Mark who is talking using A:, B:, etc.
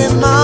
A: every my.